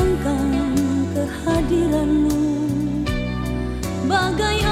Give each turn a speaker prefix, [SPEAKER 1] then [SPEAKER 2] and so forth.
[SPEAKER 1] bayangkan kehadiranmu. Bagai